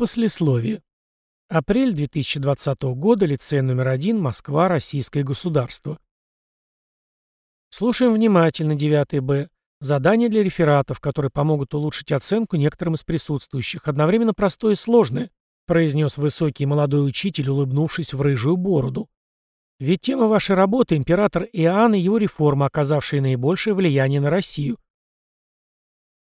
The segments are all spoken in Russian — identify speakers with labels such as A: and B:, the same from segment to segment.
A: Послесловие. Апрель 2020 года, лицей номер один, Москва, Российское государство. Слушаем внимательно 9 Б. Задание для рефератов, которые помогут улучшить оценку некоторым из присутствующих. Одновременно простое и сложное, произнес высокий молодой учитель, улыбнувшись в рыжую бороду. Ведь тема вашей работы – император Иоанн и его реформа, оказавшие наибольшее влияние на Россию.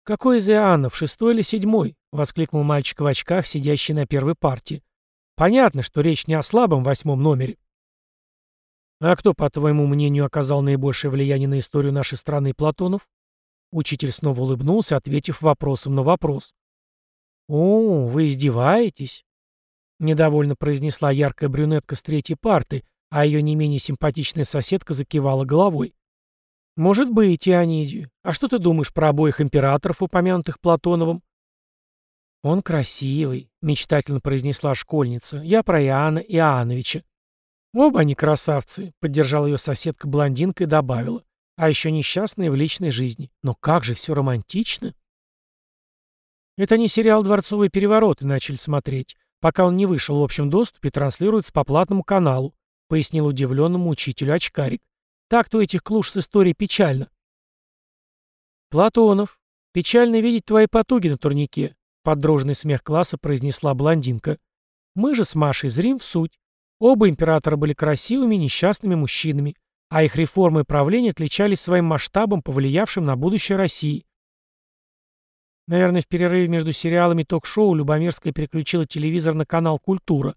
A: «Какой из Иоаннов, шестой или седьмой?» — воскликнул мальчик в очках, сидящий на первой партии. «Понятно, что речь не о слабом восьмом номере». «А кто, по твоему мнению, оказал наибольшее влияние на историю нашей страны Платонов?» Учитель снова улыбнулся, ответив вопросом на вопрос. «О, вы издеваетесь?» Недовольно произнесла яркая брюнетка с третьей парты, а ее не менее симпатичная соседка закивала головой. «Может быть, Ионидию. А что ты думаешь про обоих императоров, упомянутых Платоновым?» «Он красивый», — мечтательно произнесла школьница. «Я про Иоанна Иоанновича». «Оба они красавцы», — поддержала ее соседка-блондинка и добавила. «А еще несчастные в личной жизни. Но как же все романтично!» Это не сериал «Дворцовые перевороты» начали смотреть. Пока он не вышел в общем доступе, транслируется по платному каналу. — пояснил удивленному учителю очкарик. «Так-то у этих клуш с историей печально». «Платонов, печально видеть твои потуги на турнике», — под дрожный смех класса произнесла блондинка. «Мы же с Машей зрим в суть. Оба императора были красивыми, несчастными мужчинами, а их реформы и правления отличались своим масштабом, повлиявшим на будущее России. Наверное, в перерыве между сериалами ток-шоу Любомирская переключила телевизор на канал «Культура»,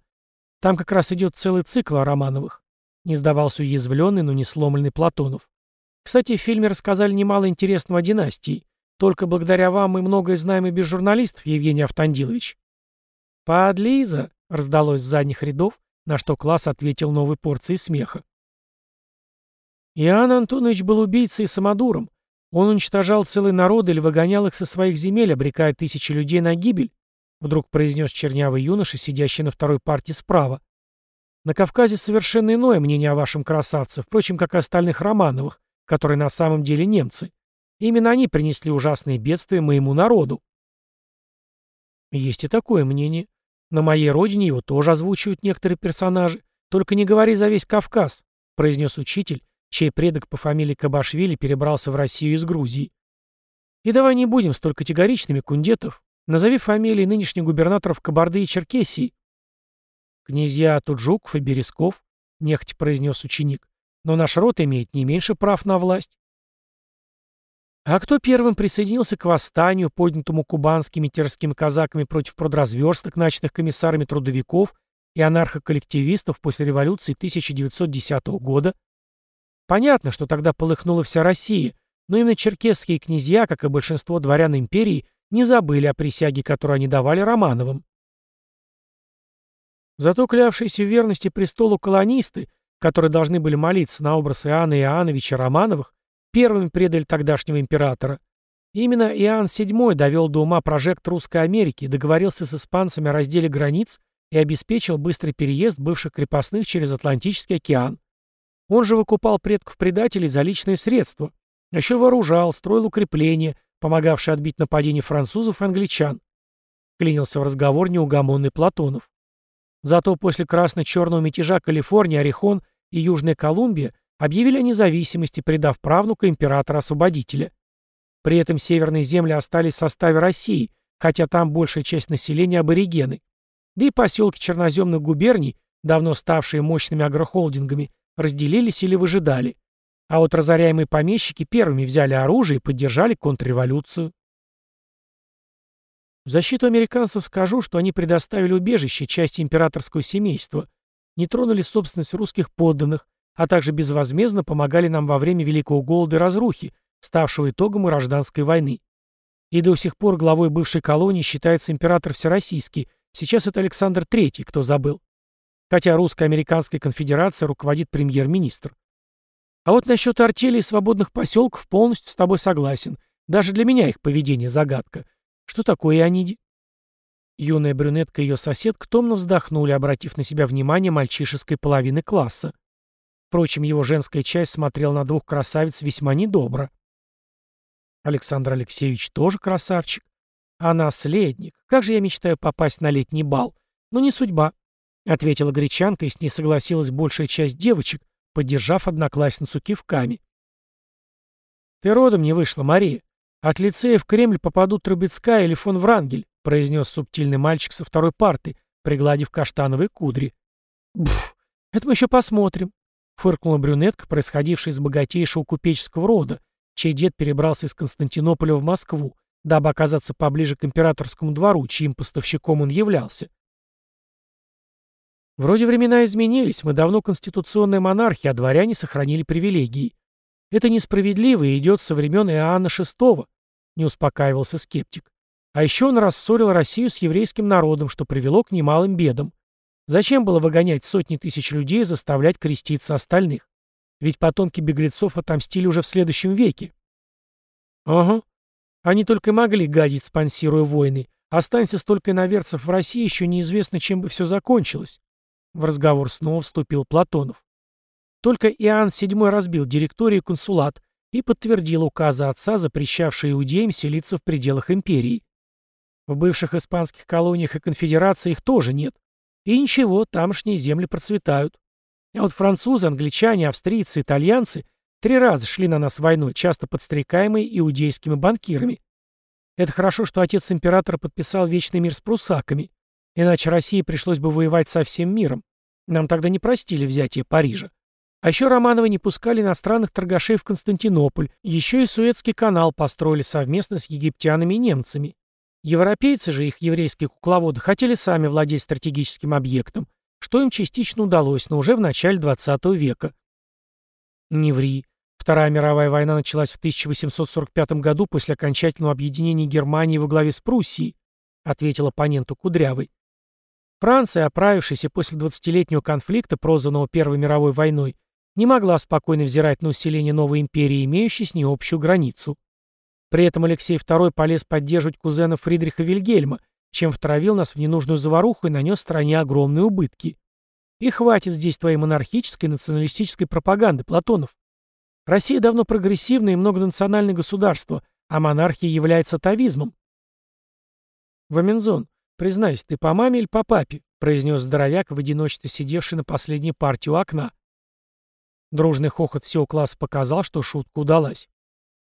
A: там как раз идет целый цикл о Романовых. Не сдавался уязвленный, но не сломленный Платонов. Кстати, в фильме рассказали немало интересного о династии. Только благодаря вам мы многое знаем и без журналистов, Евгений Автандилович. «Подлиза!» — раздалось с задних рядов, на что класс ответил новой порцией смеха. Иоанн Антонович был убийцей и самодуром. Он уничтожал целые народы или выгонял их со своих земель, обрекая тысячи людей на гибель. Вдруг произнес чернявый юноша, сидящий на второй партии справа. На Кавказе совершенно иное мнение о вашем красавце, впрочем, как и остальных Романовых, которые на самом деле немцы. Именно они принесли ужасные бедствия моему народу. Есть и такое мнение. На моей родине его тоже озвучивают некоторые персонажи. Только не говори за весь Кавказ, произнес учитель, чей предок по фамилии Кабашвили перебрался в Россию из Грузии. И давай не будем столь категоричными, Кундетов. Назови фамилии нынешних губернаторов Кабарды и Черкесии. Князья Туджуков и Березков, нехотя произнес ученик. Но наш род имеет не меньше прав на власть. А кто первым присоединился к восстанию, поднятому кубанскими терскими казаками против продразверсток, начатых комиссарами трудовиков и анархоколлективистов после революции 1910 года? Понятно, что тогда полыхнула вся Россия, но именно черкесские князья, как и большинство дворян империи, не забыли о присяге, которую они давали Романовым. Зато клявшиеся в верности престолу колонисты, которые должны были молиться на образ Иоанна Иоанновича Романовых, первыми предали тогдашнего императора. именно Иоанн VII довел до ума прожект Русской Америки, договорился с испанцами о разделе границ и обеспечил быстрый переезд бывших крепостных через Атлантический океан. Он же выкупал предков предателей за личные средства, а еще вооружал, строил укрепления, помогавший отбить нападение французов и англичан. Клинился в разговор неугомонный Платонов. Зато после красно-черного мятежа Калифорния, Орихон и Южная Колумбия объявили о независимости, предав правнука императора-освободителя. При этом северные земли остались в составе России, хотя там большая часть населения аборигены. Да и поселки черноземных губерний, давно ставшие мощными агрохолдингами, разделились или выжидали. А вот разоряемые помещики первыми взяли оружие и поддержали контрреволюцию. В защиту американцев скажу, что они предоставили убежище части императорского семейства, не тронули собственность русских подданных, а также безвозмездно помогали нам во время Великого голода и разрухи, ставшего итогом гражданской войны. И до сих пор главой бывшей колонии считается император Всероссийский, сейчас это Александр III, кто забыл. Хотя русско-американская конфедерация руководит премьер-министр. А вот насчет артели и свободных поселков полностью с тобой согласен. Даже для меня их поведение загадка. Что такое Иониди? Юная брюнетка и ее соседка томно вздохнули, обратив на себя внимание мальчишеской половины класса. Впрочем, его женская часть смотрела на двух красавиц весьма недобро. Александр Алексеевич тоже красавчик. А наследник. Как же я мечтаю попасть на летний бал. Но не судьба, — ответила гречанка, и с ней согласилась большая часть девочек, поддержав одноклассницу кивками. «Ты родом не вышла, Мария. От лицея в Кремль попадут Трубецкая или фон Врангель», — произнес субтильный мальчик со второй парты, пригладив каштановые кудри. «Бф, это мы еще посмотрим», — фыркнула брюнетка, происходившая из богатейшего купеческого рода, чей дед перебрался из Константинополя в Москву, дабы оказаться поближе к императорскому двору, чьим поставщиком он являлся. Вроде времена изменились, мы давно конституционная монархия, а дворяне сохранили привилегии. Это несправедливо и идет со времен Иоанна VI, не успокаивался скептик. А еще он рассорил Россию с еврейским народом, что привело к немалым бедам. Зачем было выгонять сотни тысяч людей и заставлять креститься остальных? Ведь потомки беглецов отомстили уже в следующем веке. Ага. Они только могли гадить, спонсируя войны. Останься столько иноверцев в России, еще неизвестно, чем бы все закончилось. В разговор снова вступил Платонов. Только Иоанн VII разбил директорию и консулат и подтвердил указы отца, запрещавшие иудеям селиться в пределах империи. В бывших испанских колониях и конфедерации их тоже нет. И ничего, тамошние земли процветают. А вот французы, англичане, австрийцы, итальянцы три раза шли на нас войной, часто подстрекаемые иудейскими банкирами. Это хорошо, что отец императора подписал вечный мир с прусаками, иначе России пришлось бы воевать со всем миром. Нам тогда не простили взятие Парижа. А еще Романовы не пускали иностранных торгашей в Константинополь, еще и Суэцкий канал построили совместно с египтянами и немцами. Европейцы же, их еврейские кукловоды, хотели сами владеть стратегическим объектом, что им частично удалось, но уже в начале 20 века. Не ври. Вторая мировая война началась в 1845 году после окончательного объединения Германии во главе с Пруссией, ответил оппоненту Кудрявый. Франция, оправившаяся после 20-летнего конфликта, прозванного Первой мировой войной, не могла спокойно взирать на усиление новой империи, имеющей с ней общую границу. При этом Алексей II полез поддерживать кузена Фридриха Вильгельма, чем втравил нас в ненужную заваруху и нанес стране огромные убытки. И хватит здесь твоей монархической националистической пропаганды, Платонов. Россия давно прогрессивное и многонациональное государство, а монархия является тавизмом. Вамензон, признайся, ты по маме или по папе? произнес здоровяк в одиночестве сидевший на последней партии у окна. Дружный хохот всего класса показал, что шутка удалась.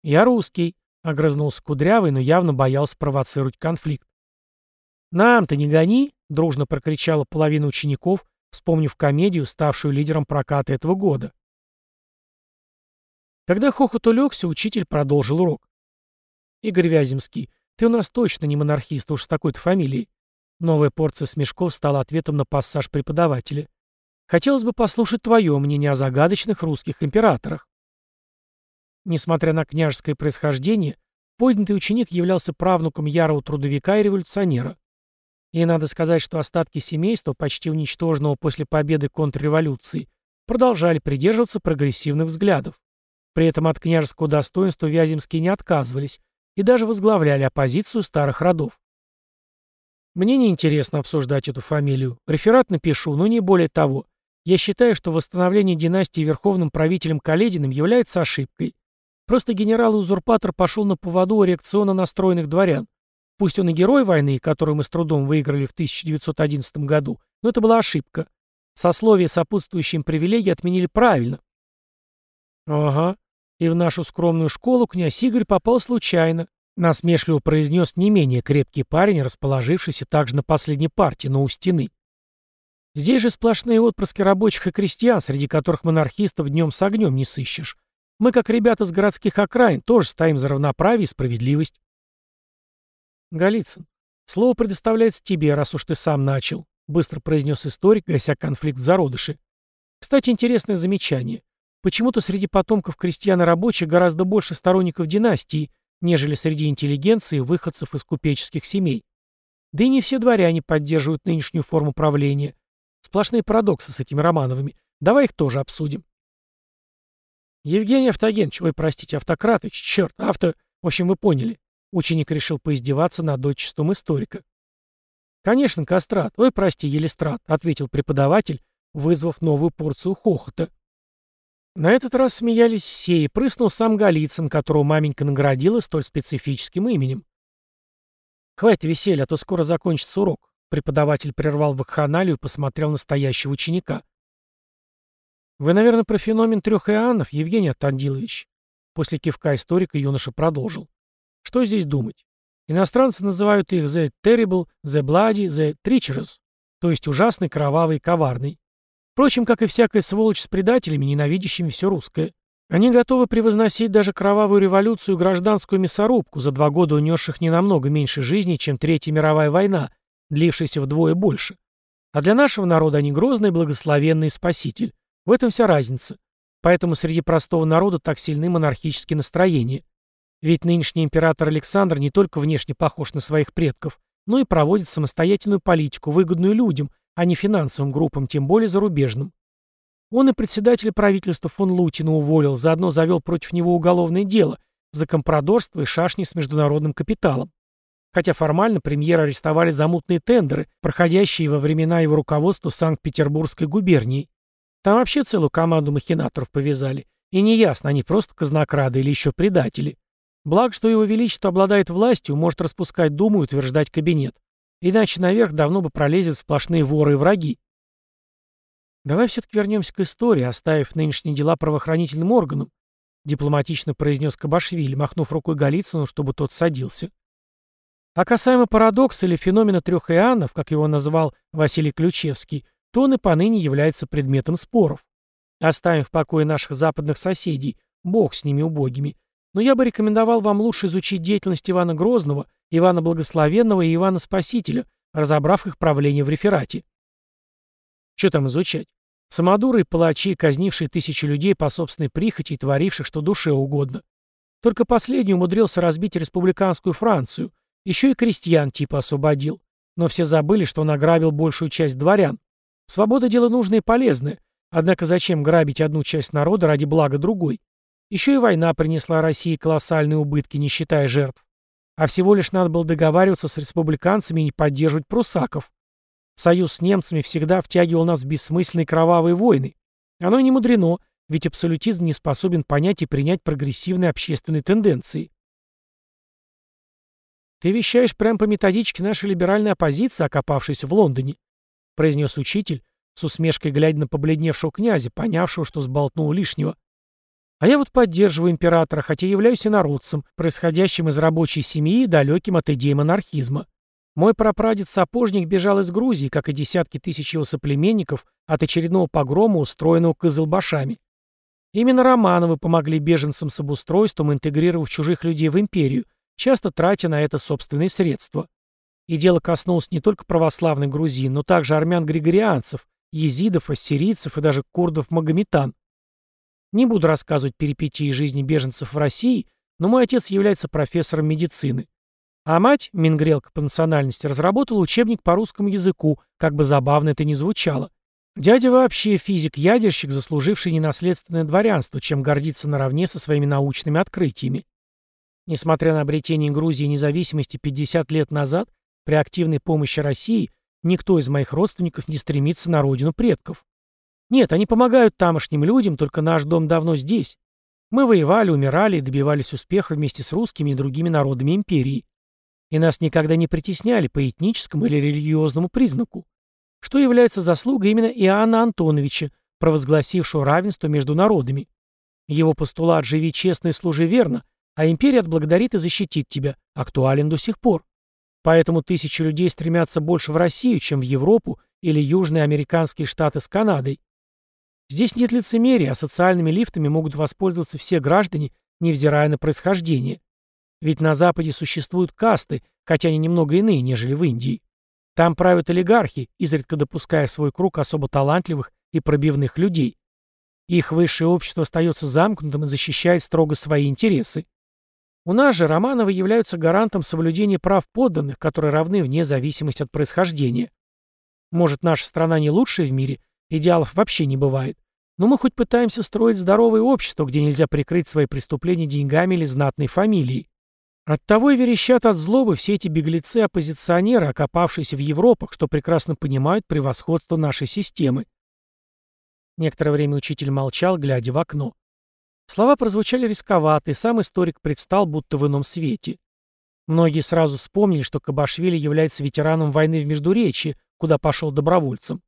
A: «Я русский», — огрызнулся Кудрявый, но явно боялся провоцировать конфликт. «Нам-то не гони!» — дружно прокричала половина учеников, вспомнив комедию, ставшую лидером проката этого года. Когда хохот улегся, учитель продолжил урок. «Игорь Вяземский, ты у нас точно не монархист, уж с такой-то фамилией». Новая порция смешков стала ответом на пассаж преподавателя. Хотелось бы послушать твое мнение о загадочных русских императорах. Несмотря на княжеское происхождение, поднятый ученик являлся правнуком ярого трудовика и революционера. И надо сказать, что остатки семейства, почти уничтоженного после победы контрреволюции, продолжали придерживаться прогрессивных взглядов. При этом от княжеского достоинства Вяземские не отказывались и даже возглавляли оппозицию старых родов. Мне не интересно обсуждать эту фамилию. Реферат напишу, но не более того. Я считаю, что восстановление династии верховным правителем Калединым является ошибкой. Просто генерал-узурпатор пошел на поводу реакционно настроенных дворян. Пусть он и герой войны, которую мы с трудом выиграли в 1911 году, но это была ошибка. Сословие сопутствующим привилегии отменили правильно. Ага, и в нашу скромную школу князь Игорь попал случайно, насмешливо произнес не менее крепкий парень, расположившийся также на последней партии, но у стены. Здесь же сплошные отпрыски рабочих и крестьян, среди которых монархистов днем с огнем не сыщешь. Мы, как ребята с городских окраин, тоже стоим за равноправие и справедливость. Голицын, слово предоставляется тебе, раз уж ты сам начал, быстро произнес историк, гася конфликт в зародыше. Кстати, интересное замечание. Почему-то среди потомков крестьян и рабочих гораздо больше сторонников династии, нежели среди интеллигенции и выходцев из купеческих семей. Да и не все дворяне поддерживают нынешнюю форму правления. Сплошные парадоксы с этими Романовыми. Давай их тоже обсудим. Евгений Автогенович, ой, простите, Автократович, черт, авто... В общем, вы поняли. Ученик решил поиздеваться над отчеством историка. «Конечно, Кастрат. Ой, прости, Елистрат», — ответил преподаватель, вызвав новую порцию хохота. На этот раз смеялись все, и прыснул сам Голицын, которого маменька наградила столь специфическим именем. Хватит веселья, а то скоро закончится урок. Преподаватель прервал вакханалию и посмотрел на стоящего ученика. «Вы, наверное, про феномен трех Иоаннов, Евгений Атандилович?» После кивка историка юноша продолжил. «Что здесь думать? Иностранцы называют их «the terrible», «the bloody», «the treacherous», то есть ужасный, кровавый, коварный. Впрочем, как и всякая сволочь с предателями, ненавидящими все русское. Они готовы превозносить даже кровавую революцию и гражданскую мясорубку, за два года унесших не намного меньше жизни, чем Третья мировая война, длившаяся вдвое больше. А для нашего народа они грозный, благословенный спаситель. В этом вся разница. Поэтому среди простого народа так сильны монархические настроения. Ведь нынешний император Александр не только внешне похож на своих предков, но и проводит самостоятельную политику, выгодную людям, а не финансовым группам, тем более зарубежным. Он и председателя правительства фон Лутина уволил, заодно завел против него уголовное дело за компрадорство и шашни с международным капиталом. Хотя формально премьера арестовали за мутные тендеры, проходящие во времена его руководства Санкт-Петербургской губернии. Там вообще целую команду махинаторов повязали. И неясно, они просто казнокрады или еще предатели. Благо, что его величество обладает властью, может распускать думу и утверждать кабинет. Иначе наверх давно бы пролезет сплошные воры и враги. «Давай все-таки вернемся к истории, оставив нынешние дела правоохранительным органам», дипломатично произнес Кабашвили, махнув рукой Голицыну, чтобы тот садился. А касаемо парадокса или феномена трех Иоаннов, как его назвал Василий Ключевский, то он и поныне является предметом споров. Оставим в покое наших западных соседей, бог с ними убогими. Но я бы рекомендовал вам лучше изучить деятельность Ивана Грозного, Ивана Благословенного и Ивана Спасителя, разобрав их правление в реферате. Что там изучать? Самодуры и палачи, казнившие тысячи людей по собственной прихоти и творивших, что душе угодно. Только последний умудрился разбить республиканскую Францию, еще и крестьян типа освободил. Но все забыли, что он ограбил большую часть дворян. Свобода – дело нужное и полезное. Однако зачем грабить одну часть народа ради блага другой? Еще и война принесла России колоссальные убытки, не считая жертв. А всего лишь надо было договариваться с республиканцами и не поддерживать прусаков. Союз с немцами всегда втягивал нас в бессмысленные кровавые войны. Оно и не мудрено, ведь абсолютизм не способен понять и принять прогрессивные общественные тенденции. «Ты вещаешь прямо по методичке нашей либеральной оппозиции, окопавшейся в Лондоне», произнес учитель, с усмешкой глядя на побледневшего князя, понявшего, что сболтнул лишнего. «А я вот поддерживаю императора, хотя являюсь инородцем, происходящим из рабочей семьи и далеким от идеи монархизма. Мой прапрадед-сапожник бежал из Грузии, как и десятки тысяч его соплеменников, от очередного погрома, устроенного кызылбашами. Именно Романовы помогли беженцам с обустройством, интегрировав чужих людей в империю, часто тратя на это собственные средства. И дело коснулось не только православных грузин, но также армян-григорианцев, езидов, ассирийцев и даже курдов-магометан. Не буду рассказывать перипетии жизни беженцев в России, но мой отец является профессором медицины. А мать, мингрелка по национальности, разработала учебник по русскому языку, как бы забавно это ни звучало. Дядя вообще физик-ядерщик, заслуживший ненаследственное дворянство, чем гордится наравне со своими научными открытиями. Несмотря на обретение Грузии независимости 50 лет назад, при активной помощи России никто из моих родственников не стремится на родину предков. Нет, они помогают тамошним людям, только наш дом давно здесь. Мы воевали, умирали и добивались успеха вместе с русскими и другими народами империи и нас никогда не притесняли по этническому или религиозному признаку, что является заслугой именно Иоанна Антоновича, провозгласившего равенство между народами. Его постулат «живи честно и служи верно», а империя отблагодарит и защитит тебя, актуален до сих пор. Поэтому тысячи людей стремятся больше в Россию, чем в Европу или Южные американские штаты с Канадой. Здесь нет лицемерия, а социальными лифтами могут воспользоваться все граждане, невзирая на происхождение. Ведь на Западе существуют касты, хотя они немного иные, нежели в Индии. Там правят олигархи, изредка допуская в свой круг особо талантливых и пробивных людей. Их высшее общество остается замкнутым и защищает строго свои интересы. У нас же Романовы являются гарантом соблюдения прав подданных, которые равны вне зависимости от происхождения. Может, наша страна не лучшая в мире, идеалов вообще не бывает. Но мы хоть пытаемся строить здоровое общество, где нельзя прикрыть свои преступления деньгами или знатной фамилией. Оттого и верещат от злобы все эти беглецы-оппозиционеры, окопавшиеся в Европах, что прекрасно понимают превосходство нашей системы. Некоторое время учитель молчал, глядя в окно. Слова прозвучали рисковато, и сам историк предстал будто в ином свете. Многие сразу вспомнили, что Кабашвили является ветераном войны в Междуречье, куда пошел добровольцем.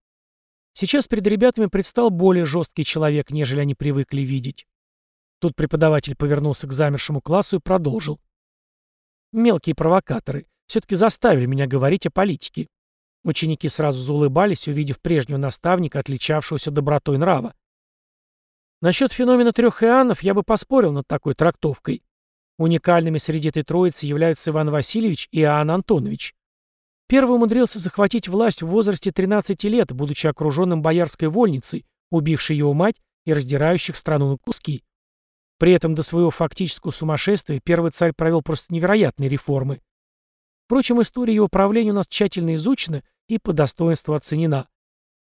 A: Сейчас перед ребятами предстал более жесткий человек, нежели они привыкли видеть. Тут преподаватель повернулся к замершему классу и продолжил. Мелкие провокаторы все-таки заставили меня говорить о политике. Ученики сразу заулыбались, увидев прежнего наставника, отличавшегося добротой нрава. Насчет феномена трех иоаннов я бы поспорил над такой трактовкой. Уникальными среди этой троицы являются Иван Васильевич и Иоанн Антонович. Первый умудрился захватить власть в возрасте 13 лет, будучи окруженным боярской вольницей, убившей его мать и раздирающих страну на куски. При этом до своего фактического сумасшествия первый царь провел просто невероятные реформы. Впрочем, история его правления у нас тщательно изучена и по достоинству оценена.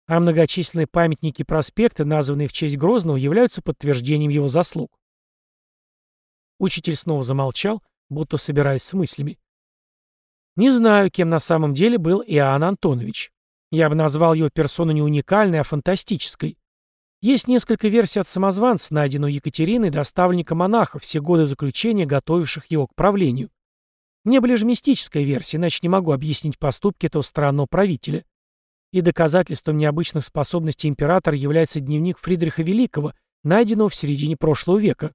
A: А многочисленные памятники и проспекты, названные в честь Грозного, являются подтверждением его заслуг. Учитель снова замолчал, будто собираясь с мыслями. Не знаю, кем на самом деле был Иоанн Антонович. Я бы назвал его персону не уникальной, а фантастической. Есть несколько версий от самозванца, найденного Екатериной, доставленника монахов, все годы заключения, готовивших его к правлению. Мне ближе мистическая версия, иначе не могу объяснить поступки этого странного правителя. И доказательством необычных способностей императора является дневник Фридриха Великого, найденного в середине прошлого века.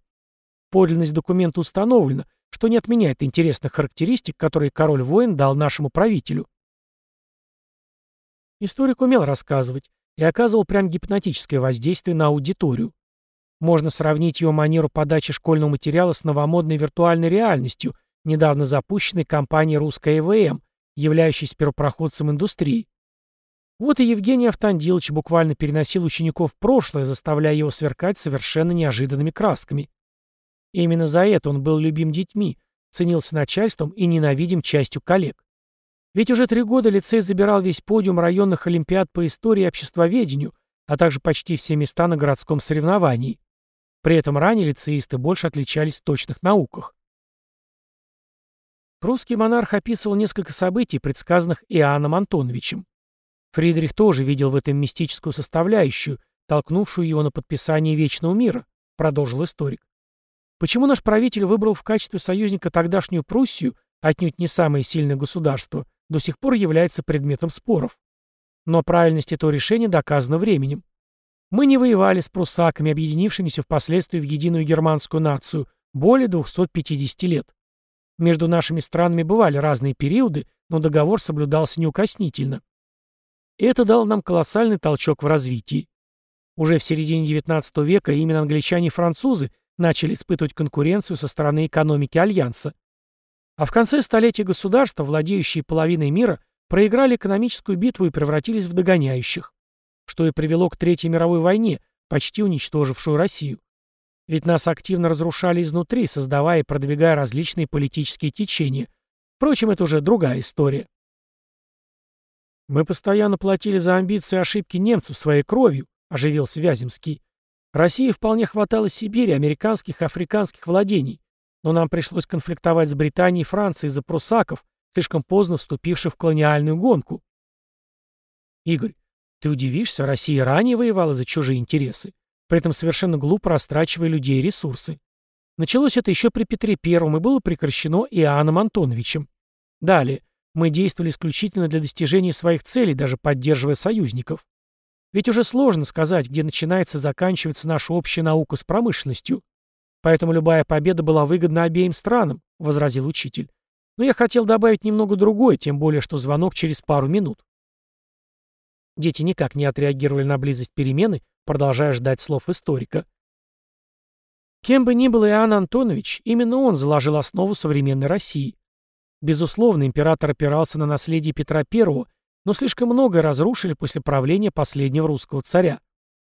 A: Подлинность документа установлена, что не отменяет интересных характеристик, которые король-воин дал нашему правителю. Историк умел рассказывать и оказывал прям гипнотическое воздействие на аудиторию. Можно сравнить его манеру подачи школьного материала с новомодной виртуальной реальностью, недавно запущенной компанией «Русская ЭВМ», являющейся первопроходцем индустрии. Вот и Евгений Автандилович буквально переносил учеников в прошлое, заставляя его сверкать совершенно неожиданными красками. И именно за это он был любим детьми, ценился начальством и ненавидим частью коллег. Ведь уже три года лицей забирал весь подиум районных олимпиад по истории и обществоведению, а также почти все места на городском соревновании. При этом ранее лицеисты больше отличались в точных науках. Прусский монарх описывал несколько событий, предсказанных Иоанном Антоновичем. Фридрих тоже видел в этом мистическую составляющую, толкнувшую его на подписание Вечного мира, продолжил историк. Почему наш правитель выбрал в качестве союзника тогдашнюю Пруссию, отнюдь не самое сильное государство, до сих пор является предметом споров. Но правильность этого решения доказана временем. Мы не воевали с прусаками, объединившимися впоследствии в единую германскую нацию, более 250 лет. Между нашими странами бывали разные периоды, но договор соблюдался неукоснительно. И это дало нам колоссальный толчок в развитии. Уже в середине XIX века именно англичане и французы начали испытывать конкуренцию со стороны экономики Альянса. А в конце столетия государства, владеющие половиной мира, проиграли экономическую битву и превратились в догоняющих, что и привело к Третьей мировой войне, почти уничтожившую Россию. Ведь нас активно разрушали изнутри, создавая и продвигая различные политические течения. Впрочем, это уже другая история. «Мы постоянно платили за амбиции и ошибки немцев своей кровью», — оживился Вяземский. «России вполне хватало Сибири, американских и африканских владений, но нам пришлось конфликтовать с Британией и Францией из-за прусаков, слишком поздно вступивших в колониальную гонку». «Игорь, ты удивишься, Россия ранее воевала за чужие интересы при этом совершенно глупо растрачивая людей и ресурсы. Началось это еще при Петре Первом и было прекращено Иоанном Антоновичем. Далее. Мы действовали исключительно для достижения своих целей, даже поддерживая союзников. Ведь уже сложно сказать, где начинается и заканчивается наша общая наука с промышленностью. Поэтому любая победа была выгодна обеим странам, — возразил учитель. Но я хотел добавить немного другое, тем более, что звонок через пару минут. Дети никак не отреагировали на близость перемены, продолжая ждать слов историка. Кем бы ни был Иоанн Антонович, именно он заложил основу современной России. Безусловно, император опирался на наследие Петра I, но слишком многое разрушили после правления последнего русского царя.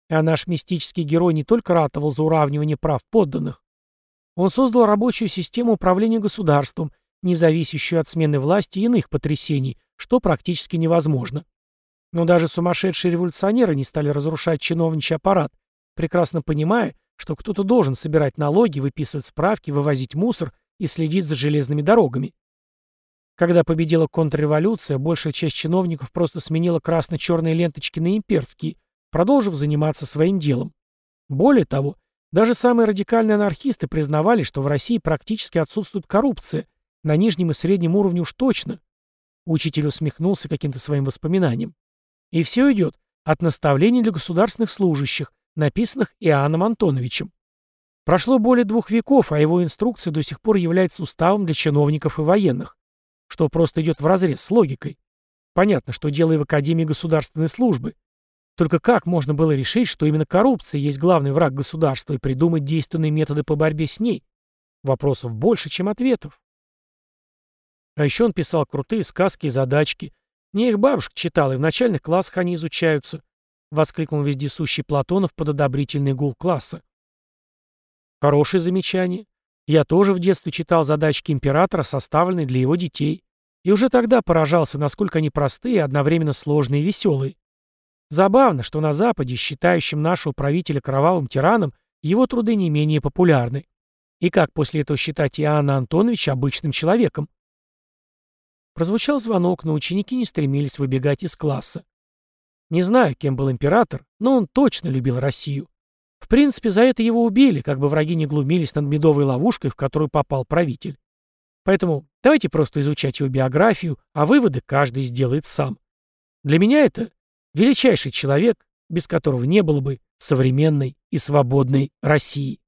A: А наш мистический герой не только ратовал за уравнивание прав подданных. Он создал рабочую систему управления государством, не зависящую от смены власти и иных потрясений, что практически невозможно. Но даже сумасшедшие революционеры не стали разрушать чиновничий аппарат, прекрасно понимая, что кто-то должен собирать налоги, выписывать справки, вывозить мусор и следить за железными дорогами. Когда победила контрреволюция, большая часть чиновников просто сменила красно-черные ленточки на имперские, продолжив заниматься своим делом. Более того, даже самые радикальные анархисты признавали, что в России практически отсутствует коррупция, На нижнем и среднем уровне уж точно. Учитель усмехнулся каким-то своим воспоминанием. И все идет от наставлений для государственных служащих, написанных Иоанном Антоновичем. Прошло более двух веков, а его инструкция до сих пор является уставом для чиновников и военных, что просто идет вразрез с логикой. Понятно, что дело и в Академии государственной службы. Только как можно было решить, что именно коррупция есть главный враг государства и придумать действенные методы по борьбе с ней? Вопросов больше, чем ответов. А еще он писал крутые сказки и задачки. Мне их бабушка читала, и в начальных классах они изучаются. Воскликнул вездесущий Платонов под одобрительный гул класса. Хорошее замечание. Я тоже в детстве читал задачки императора, составленные для его детей. И уже тогда поражался, насколько они простые, одновременно сложные и веселые. Забавно, что на Западе, считающем нашего правителя кровавым тираном, его труды не менее популярны. И как после этого считать Иоанна Антоновича обычным человеком? Прозвучал звонок, но ученики не стремились выбегать из класса. Не знаю, кем был император, но он точно любил Россию. В принципе, за это его убили, как бы враги не глумились над медовой ловушкой, в которую попал правитель. Поэтому давайте просто изучать его биографию, а выводы каждый сделает сам. Для меня это величайший человек, без которого не было бы современной и свободной России.